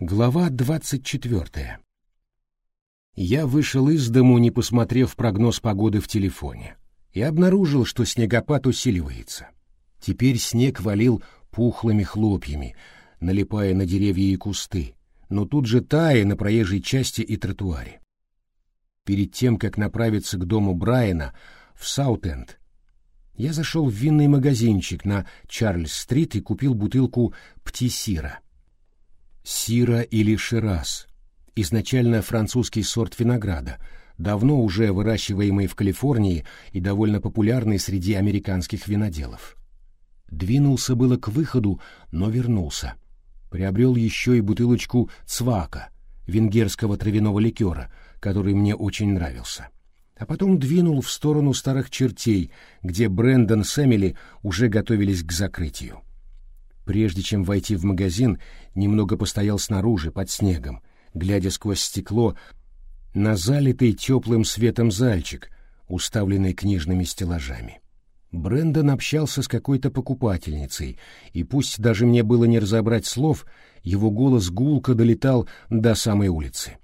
Глава двадцать четвертая. Я вышел из дому, не посмотрев прогноз погоды в телефоне, и обнаружил, что снегопад усиливается. Теперь снег валил пухлыми хлопьями, налипая на деревья и кусты, но тут же тая на проезжей части и тротуаре. Перед тем, как направиться к дому Брайана в Саутенд, я зашел в винный магазинчик на Чарльз-стрит и купил бутылку птисира — Сира или Шираз. Изначально французский сорт винограда, давно уже выращиваемый в Калифорнии и довольно популярный среди американских виноделов. Двинулся было к выходу, но вернулся. Приобрел еще и бутылочку цвака, венгерского травяного ликера, который мне очень нравился. А потом двинул в сторону старых чертей, где Брэндон с Эмили уже готовились к закрытию. Прежде чем войти в магазин, немного постоял снаружи, под снегом, глядя сквозь стекло на залитый теплым светом зальчик, уставленный книжными стеллажами. Брендон общался с какой-то покупательницей, и пусть даже мне было не разобрать слов, его голос гулко долетал до самой улицы.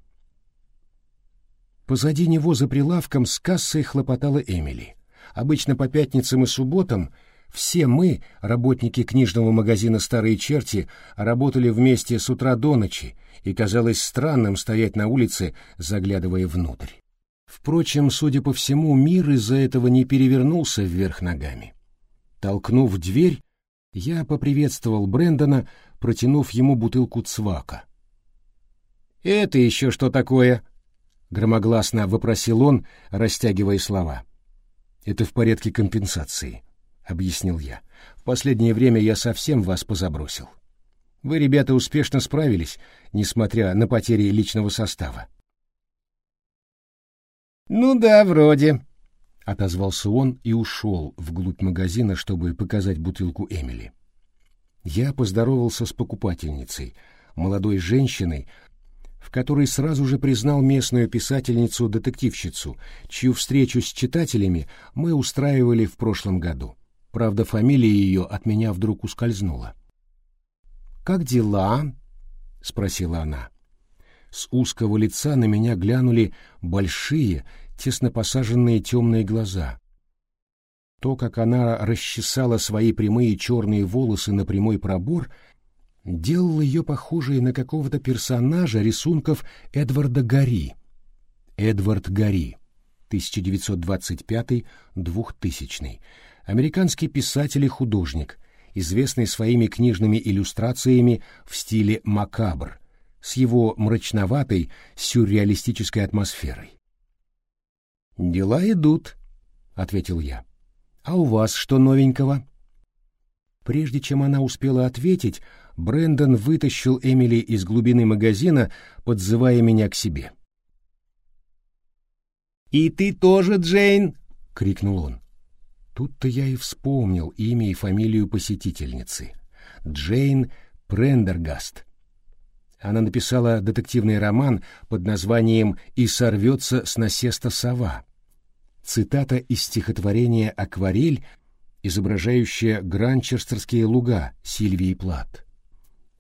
Позади него за прилавком с кассой хлопотала Эмили. Обычно по пятницам и субботам — все мы, работники книжного магазина «Старые черти», работали вместе с утра до ночи, и казалось странным стоять на улице, заглядывая внутрь. Впрочем, судя по всему, мир из-за этого не перевернулся вверх ногами. Толкнув дверь, я поприветствовал Брэндона, протянув ему бутылку цвака. «Это еще что такое?» — громогласно вопросил он, растягивая слова. «Это в порядке компенсации», — объяснил я. «В последнее время я совсем вас позабросил. Вы, ребята, успешно справились, несмотря на потери личного состава». «Ну да, вроде», — отозвался он и ушел вглубь магазина, чтобы показать бутылку Эмили. Я поздоровался с покупательницей, молодой женщиной, в которой сразу же признал местную писательницу-детективщицу, чью встречу с читателями мы устраивали в прошлом году. Правда, фамилия ее от меня вдруг ускользнула. «Как дела?» — спросила она. С узкого лица на меня глянули большие, тесно посаженные темные глаза. То, как она расчесала свои прямые черные волосы на прямой пробор, делало ее похожей на какого-то персонажа рисунков Эдварда Гари. Эдвард Гари, 1925-2000 американский писатель и художник, известный своими книжными иллюстрациями в стиле макабр, с его мрачноватой сюрреалистической атмосферой. «Дела идут», — ответил я. «А у вас что новенького?» Прежде чем она успела ответить, Брендон вытащил Эмили из глубины магазина, подзывая меня к себе. «И ты тоже, Джейн!» — крикнул он. Тут-то я и вспомнил имя и фамилию посетительницы. Джейн Прендергаст. Она написала детективный роман под названием «И сорвется с насеста сова». Цитата из стихотворения «Акварель», изображающая гранчестерские луга Сильвии Плат.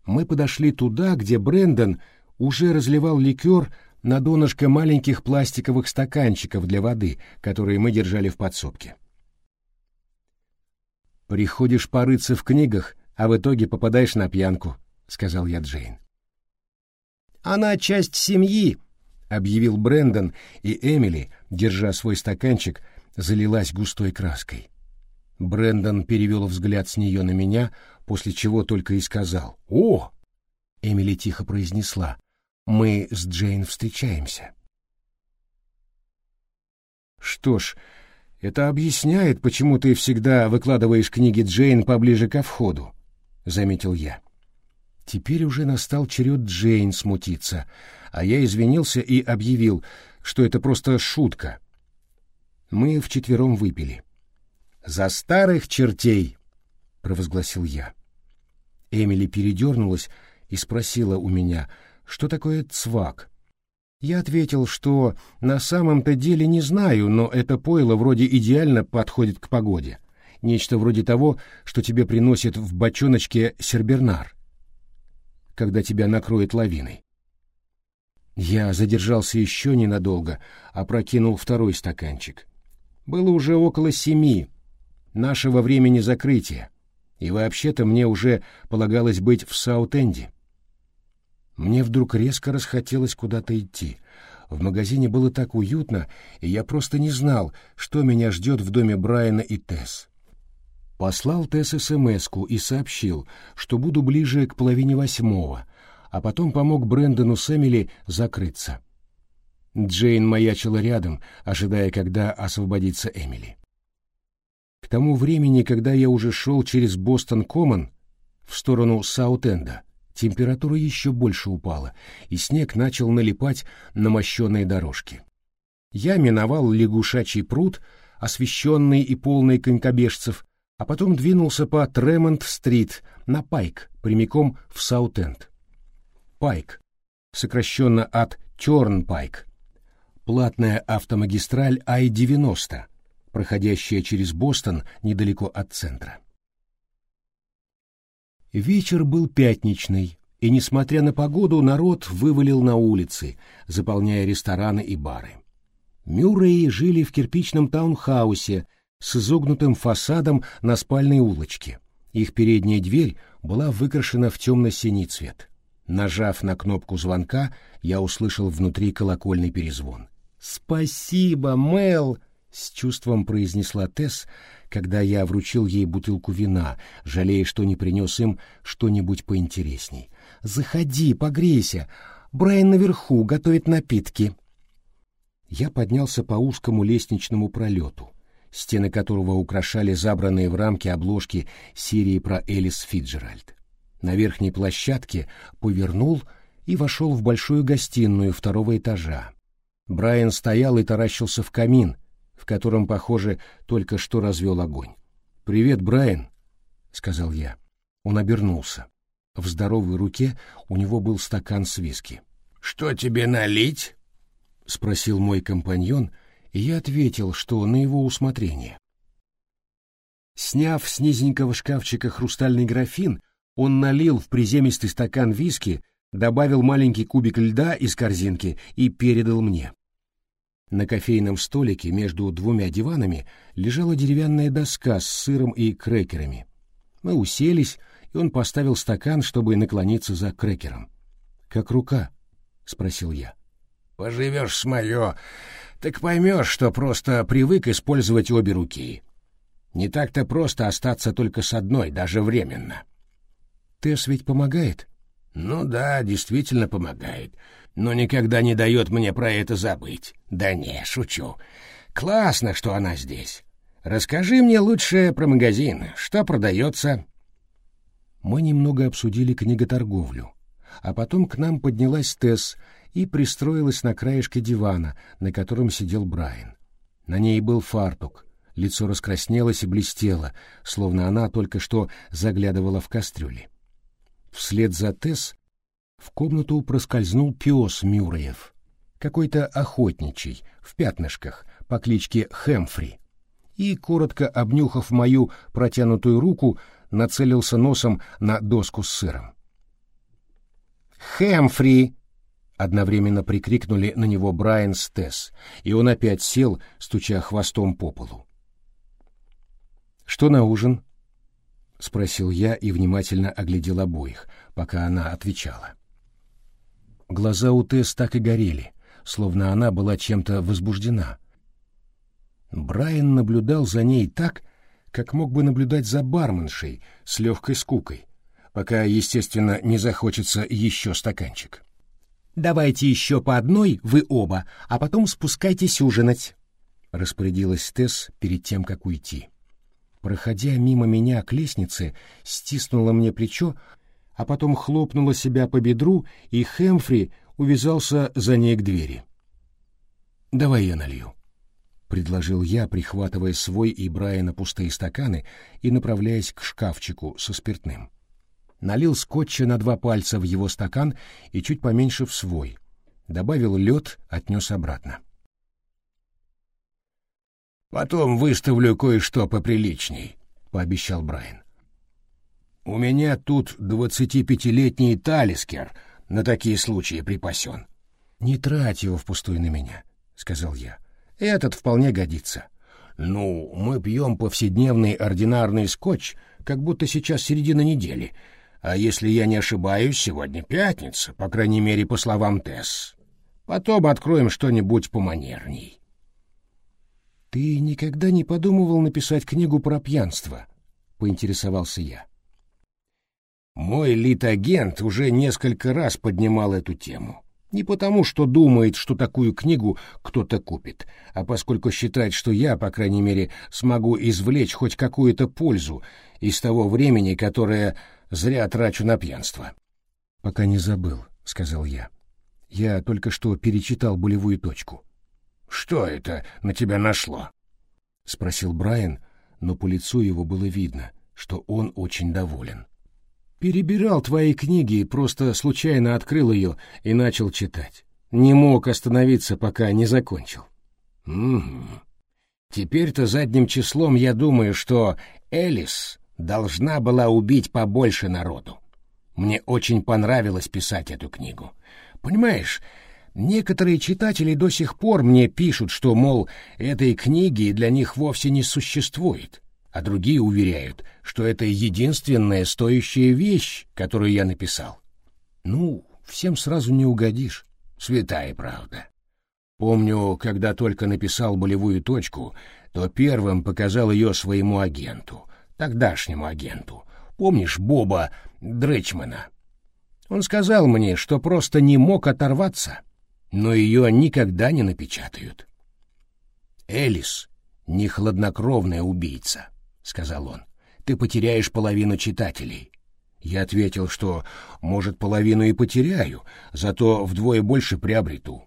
Мы подошли туда, где Брендон уже разливал ликер на донышко маленьких пластиковых стаканчиков для воды, которые мы держали в подсобке. «Приходишь порыться в книгах, а в итоге попадаешь на пьянку», — сказал я Джейн. «Она часть семьи», — объявил Брендон, и Эмили, держа свой стаканчик, залилась густой краской. Брендон перевел взгляд с нее на меня, после чего только и сказал «О!». Эмили тихо произнесла «Мы с Джейн встречаемся». «Что ж, это объясняет, почему ты всегда выкладываешь книги Джейн поближе ко входу, — заметил я. Теперь уже настал черед Джейн смутиться, а я извинился и объявил, что это просто шутка. Мы вчетвером выпили. «За старых чертей!» — провозгласил я. Эмили передернулась и спросила у меня, что такое цвак — я ответил, что на самом-то деле не знаю, но это пойло вроде идеально подходит к погоде. Нечто вроде того, что тебе приносят в бочоночке сербернар. когда тебя накроет лавиной. Я задержался еще ненадолго, опрокинул второй стаканчик. Было уже около семи, нашего времени закрытия, и вообще-то мне уже полагалось быть в Саут-Энде. Мне вдруг резко расхотелось куда-то идти. В магазине было так уютно, и я просто не знал, что меня ждет в доме Брайана и Тесс. Послал Тесс смс и сообщил, что буду ближе к половине восьмого, а потом помог Брэндону Эмили закрыться. Джейн маячила рядом, ожидая, когда освободится Эмили. К тому времени, когда я уже шел через Бостон-Коммон в сторону Саут-Энда, температура еще больше упала, и снег начал налипать на мощенные дорожки. Я миновал лягушачий пруд, освещенный и полный конькобежцев, а потом двинулся по Тремонт-стрит на Пайк, прямиком в Саут-Энд. Пайк, сокращенно от Тёрнпайк, платная автомагистраль Ай-90, проходящая через Бостон недалеко от центра. Вечер был пятничный, и, несмотря на погоду, народ вывалил на улицы, заполняя рестораны и бары. Мюрреи жили в кирпичном таунхаусе с изогнутым фасадом на спальной улочке. Их передняя дверь была выкрашена в темно-синий цвет. Нажав на кнопку звонка, я услышал внутри колокольный перезвон. «Спасибо, Мел!» — с чувством произнесла Тесс, когда я вручил ей бутылку вина, жалея, что не принес им что-нибудь поинтересней. «Заходи, погрейся. Брайан наверху готовит напитки». Я поднялся по узкому лестничному пролету, стены которого украшали забранные в рамки обложки серии про Элис Фиджеральд. На верхней площадке повернул и вошел в большую гостиную второго этажа. Брайан стоял и таращился в камин, в котором, похоже, только что развел огонь. «Привет, Брайан», — сказал я. Он обернулся. В здоровой руке у него был стакан с виски. «Что тебе налить?» — спросил мой компаньон, и я ответил, что на его усмотрение. Сняв с низенького шкафчика хрустальный графин, он налил в приземистый стакан виски, добавил маленький кубик льда из корзинки и передал мне. На кофейном столике между двумя диванами лежала деревянная доска с сыром и крекерами. Мы уселись, и он поставил стакан, чтобы наклониться за крекером. «Как рука?» — спросил я. «Поживешь с мое, так поймешь, что просто привык использовать обе руки. Не так-то просто остаться только с одной, даже временно». «Тесс ведь помогает?» «Ну да, действительно помогает но никогда не дает мне про это забыть. Да не, шучу. Классно, что она здесь. Расскажи мне лучше про магазин. Что продается?» Мы немного обсудили книготорговлю, а потом к нам поднялась Тесс и пристроилась на краешке дивана, на котором сидел Брайан. На ней был фартук, лицо раскраснелось и блестело, словно она только что заглядывала в кастрюли. Вслед за Тесс в комнату проскользнул пес Мюрреев, какой-то охотничий, в пятнышках, по кличке Хэмфри, и, коротко обнюхав мою протянутую руку, нацелился носом на доску с сыром. «Хэмфри!» — одновременно прикрикнули на него Брайан с Тесс, и он опять сел, стуча хвостом по полу. «Что на ужин?» — спросил я и внимательно оглядел обоих, пока она отвечала. — Глаза у Тесс так и горели, словно она была чем-то возбуждена. Брайан наблюдал за ней так, как мог бы наблюдать за барменшей с легкой скукой, пока, естественно, не захочется еще стаканчик. «Давайте еще по одной, вы оба, а потом спускайтесь ужинать», — распорядилась Тесс перед тем, как уйти. Проходя мимо меня к лестнице, стиснула мне плечо, а потом хлопнула себя по бедру, и Хэмфри увязался за ней к двери. «Давай я налью», — предложил я, прихватывая свой и Брайана пустые стаканы и направляясь к шкафчику со спиртным. Налил скотча на два пальца в его стакан и чуть поменьше в свой. Добавил лед, отнес обратно. «Потом выставлю кое-что поприличней», — пообещал Брайан. У меня тут двадцатипятилетний талискер на такие случаи припасен. Не трать его впустую на меня, — сказал я. Этот вполне годится. Ну, мы пьем повседневный ординарный скотч, как будто сейчас середина недели. А если я не ошибаюсь, сегодня пятница, по крайней мере, по словам Тесс. Потом откроем что-нибудь поманерней. Ты никогда не подумывал написать книгу про пьянство? Поинтересовался я. Мой литагент уже несколько раз поднимал эту тему. Не потому, что думает, что такую книгу кто-то купит, а поскольку считает, что я, по крайней мере, смогу извлечь хоть какую-то пользу из того времени, которое зря трачу на пьянство. — Пока не забыл, — сказал я. Я только что перечитал болевую точку. — Что это на тебя нашло? — спросил Брайан, но по лицу его было видно, что он очень доволен. — Перебирал твои книги и просто случайно открыл ее и начал читать. Не мог остановиться, пока не закончил. Угу. Теперь-то задним числом я думаю, что Элис должна была убить побольше народу. Мне очень понравилось писать эту книгу. Понимаешь, некоторые читатели до сих пор мне пишут, что, мол, этой книги для них вовсе не существует а другие уверяют, что это единственная стоящая вещь, которую я написал. Ну, всем сразу не угодишь. Святая правда. Помню, когда только написал болевую точку, то первым показал ее своему агенту, тогдашнему агенту. Помнишь Боба Дречмана? Он сказал мне, что просто не мог оторваться, но ее никогда не напечатают. Элис — не хладнокровная убийца. — сказал он. «Ты потеряешь половину читателей». Я ответил, что, может, половину и потеряю, зато вдвое больше приобрету.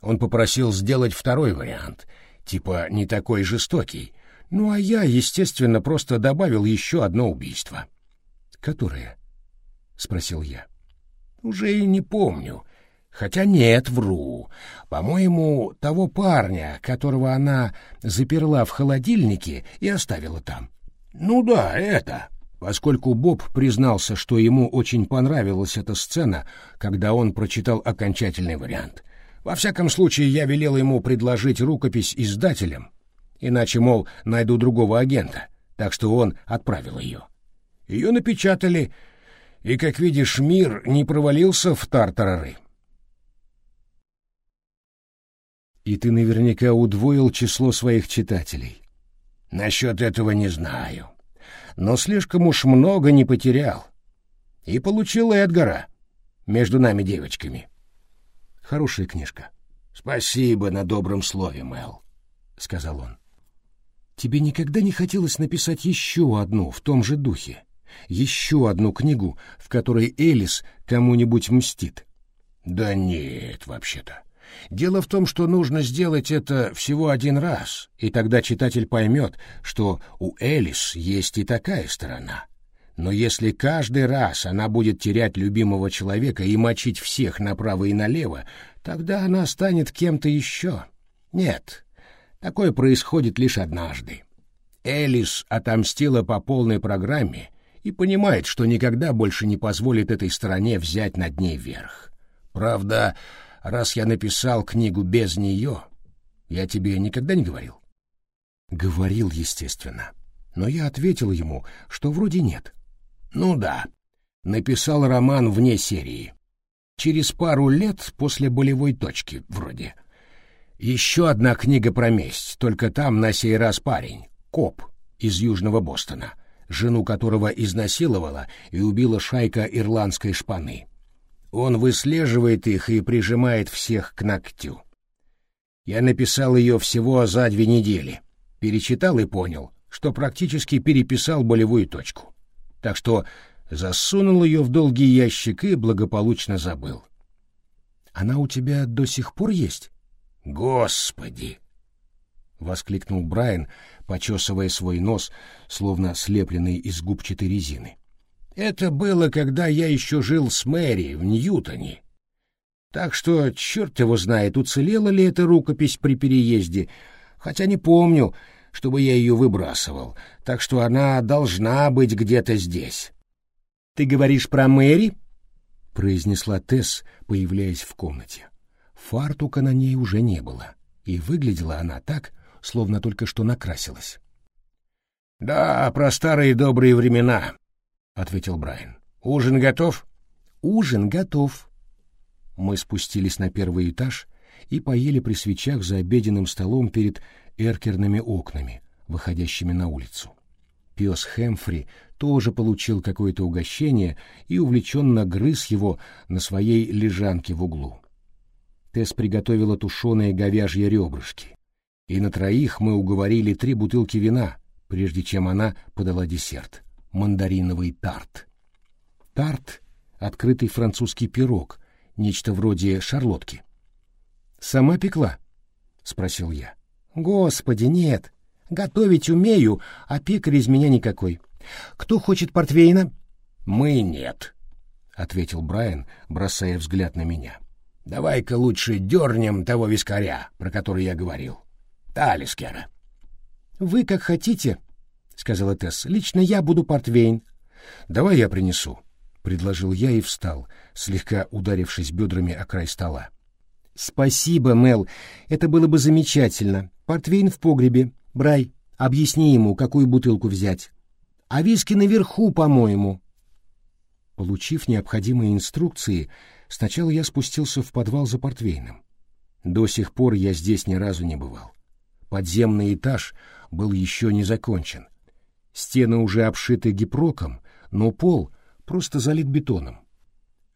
Он попросил сделать второй вариант, типа не такой жестокий. Ну, а я, естественно, просто добавил еще одно убийство. «Которое?» — спросил я. «Уже и не помню. Хотя нет, вру. По-моему, того парня, которого она заперла в холодильнике и оставила там. Ну да, это. Поскольку Боб признался, что ему очень понравилась эта сцена, когда он прочитал окончательный вариант. Во всяком случае, я велел ему предложить рукопись издателям, иначе, мол, найду другого агента, так что он отправил ее. Ее напечатали, и, как видишь, мир не провалился в тартарары. И ты наверняка удвоил число своих читателей. Насчет этого не знаю. Но слишком уж много не потерял. И получил Эдгара между нами девочками. Хорошая книжка. Спасибо на добром слове, Мэл, — сказал он. Тебе никогда не хотелось написать еще одну в том же духе? Еще одну книгу, в которой Элис кому-нибудь мстит? Да нет, вообще-то. Дело в том, что нужно сделать это всего один раз, и тогда читатель поймет, что у Элис есть и такая сторона. Но если каждый раз она будет терять любимого человека и мочить всех направо и налево, тогда она станет кем-то еще. Нет, такое происходит лишь однажды. Элис отомстила по полной программе и понимает, что никогда больше не позволит этой стороне взять над ней верх. Правда, раз я написал книгу без нее, я тебе никогда не говорил? Говорил, естественно. Но я ответил ему, что вроде нет. Ну да, написал роман вне серии. Через пару лет после болевой точки, вроде. Еще одна книга про месть, только там на сей раз парень, коп из Южного Бостона, жену которого изнасиловала и убила шайка ирландской шпаны. Он выслеживает их и прижимает всех к ногтю. Я написал ее всего за две недели. Перечитал и понял, что практически переписал болевую точку. Так что засунул ее в долгий ящик и благополучно забыл. «Она у тебя до сих пор есть?» «Господи!» — воскликнул Брайан, почесывая свой нос, словно слепленный из губчатой резины. Это было, когда я еще жил с Мэри в Ньютоне. Так что черт его знает, уцелела ли эта рукопись при переезде, хотя не помню, чтобы я ее выбрасывал, так что она должна быть где-то здесь. «Ты говоришь про Мэри?» — произнесла Тесс, появляясь в комнате. Фартука на ней уже не было, и выглядела она так, словно только что накрасилась. «Да, про старые добрые времена», — ответил Брайан. «Ужин готов?» «Ужин готов». Мы спустились на первый этаж и поели при свечах за обеденным столом перед эркерными окнами, выходящими на улицу. Пес Хэмфри тоже получил какое-то угощение и увлеченно грыз его на своей лежанке в углу. Тесс приготовила тушеные говяжьи ребрышки, и на троих мы уговорили три бутылки вина, прежде чем она подала десерт — мандариновый тарт. Тарт — открытый французский пирог, нечто вроде шарлотки. «Сама пекла?» — спросил я. «Господи, нет. Готовить умею, а пекарь из меня никакой. Кто хочет портвейна?» «Мы нет», — ответил Брайан, бросая взгляд на меня. «Давай-ка лучше дернем того вискаря, про который я говорил. Талискера». «Вы как хотите», — сказала Тесс. «Лично я буду портвейн». «Давай я принесу», — предложил я и встал, слегка ударившись бедрами о край стола. «Спасибо, Мел. Это было бы замечательно. Портвейн в погребе. Брай, объясни ему, какую бутылку взять. А виски наверху, по-моему». Получив необходимые инструкции, сначала я спустился в подвал за портвейном. До сих пор я здесь ни разу не бывал. Подземный этаж был еще не закончен. Стены уже обшиты гипроком, но пол просто залит бетоном.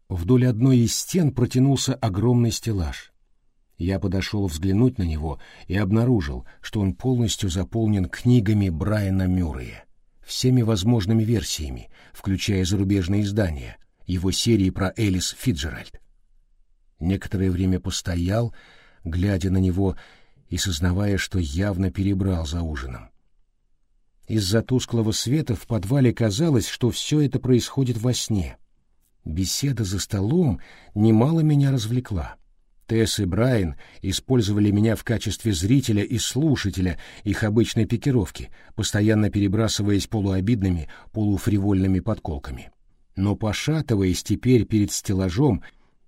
Вдоль одной из стен протянулся огромный стеллаж. Я подошел взглянуть на него и обнаружил, что он полностью заполнен книгами Брайана Мюррея, всеми возможными версиями, включая зарубежные издания, его серии про Элис Фиджеральд. Некоторое время постоял, глядя на него и сознавая, что явно перебрал за ужином. Из-за тусклого света в подвале казалось, что все это происходит во сне. Беседа за столом немало меня развлекла. Тесс и Брайан использовали меня в качестве зрителя и слушателя их обычной пикировки, постоянно перебрасываясь полуобидными, полуфривольными подколками. Но пошатываясь теперь перед стеллажом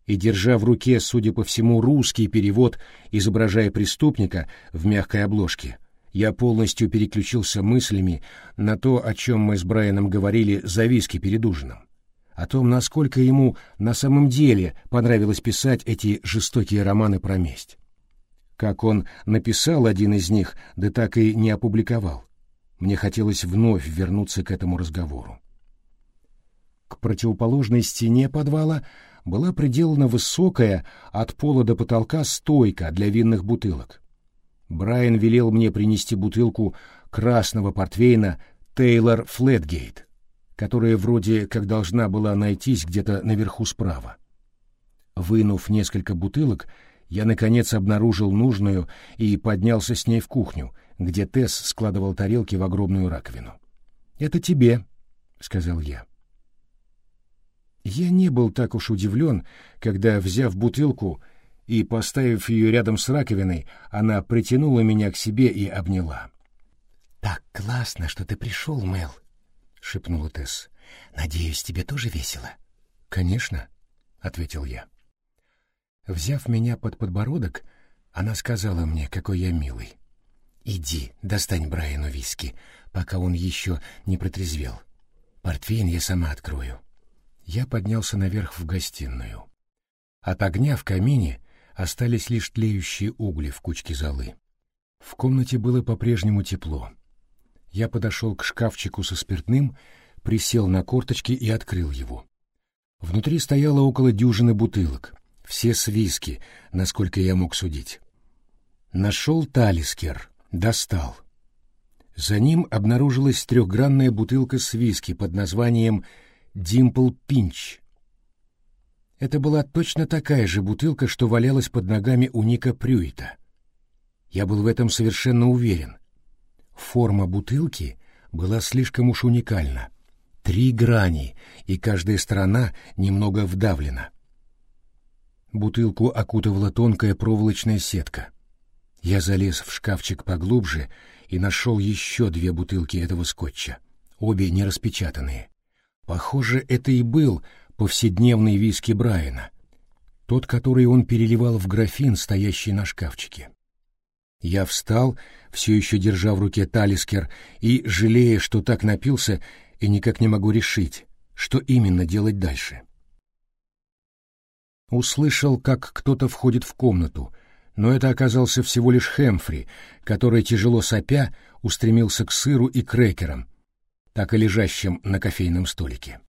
и держа в руке, судя по всему, русский перевод, изображая преступника в мягкой обложке, я полностью переключился мыслями на то, о чем мы с Брайаном говорили за виски перед ужином. О том, насколько ему на самом деле понравилось писать эти жестокие романы про месть. Как он написал один из них, да так и не опубликовал. Мне хотелось вновь вернуться к этому разговору. К противоположной стене подвала была приделана высокая от пола до потолка стойка для винных бутылок. Брайан велел мне принести бутылку красного портвейна «Тейлор Флетгейт», которая вроде как должна была найтись где-то наверху справа. Вынув несколько бутылок, я, наконец, обнаружил нужную и поднялся с ней в кухню, где Тесс складывал тарелки в огромную раковину. «Это тебе», — сказал я. Я не был так уж удивлен, когда, взяв бутылку и поставив ее рядом с раковиной, она притянула меня к себе и обняла. «Так классно, что ты пришел, Мел», — шепнула Тесс. «Надеюсь, тебе тоже весело?» «Конечно», — ответил я. Взяв меня под подбородок, она сказала мне, какой я милый. «Иди, достань Брайану виски, пока он еще не протрезвел. Портвейн я сама открою». Я поднялся наверх в гостиную. От огня в камине остались лишь тлеющие угли в кучке золы. В комнате было по-прежнему тепло. Я подошел к шкафчику со спиртным, присел на корточки и открыл его. Внутри стояло около дюжины бутылок, все с виски, насколько я мог судить. Нашел талискер, достал. За ним обнаружилась трехгранная бутылка с виски под названием Димпл Пинч. Это была точно такая же бутылка, что валялась под ногами у Ника Прюита. Я был в этом совершенно уверен. Форма бутылки была слишком уж уникальна. Три грани, и каждая сторона немного вдавлена. Бутылку окутывала тонкая проволочная сетка. Я залез в шкафчик поглубже и нашел еще две бутылки этого скотча, обе не распечатанные. Похоже, это и был повседневный виски Брайана, тот, который он переливал в графин, стоящий на шкафчике. Я встал, все еще держа в руке талискер, и, жалея, что так напился, и никак не могу решить, что именно делать дальше. Услышал, как кто-то входит в комнату, но это оказался всего лишь Хэмфри, который, тяжело сопя, устремился к сыру и крекерам, так и лежащим на кофейном столике.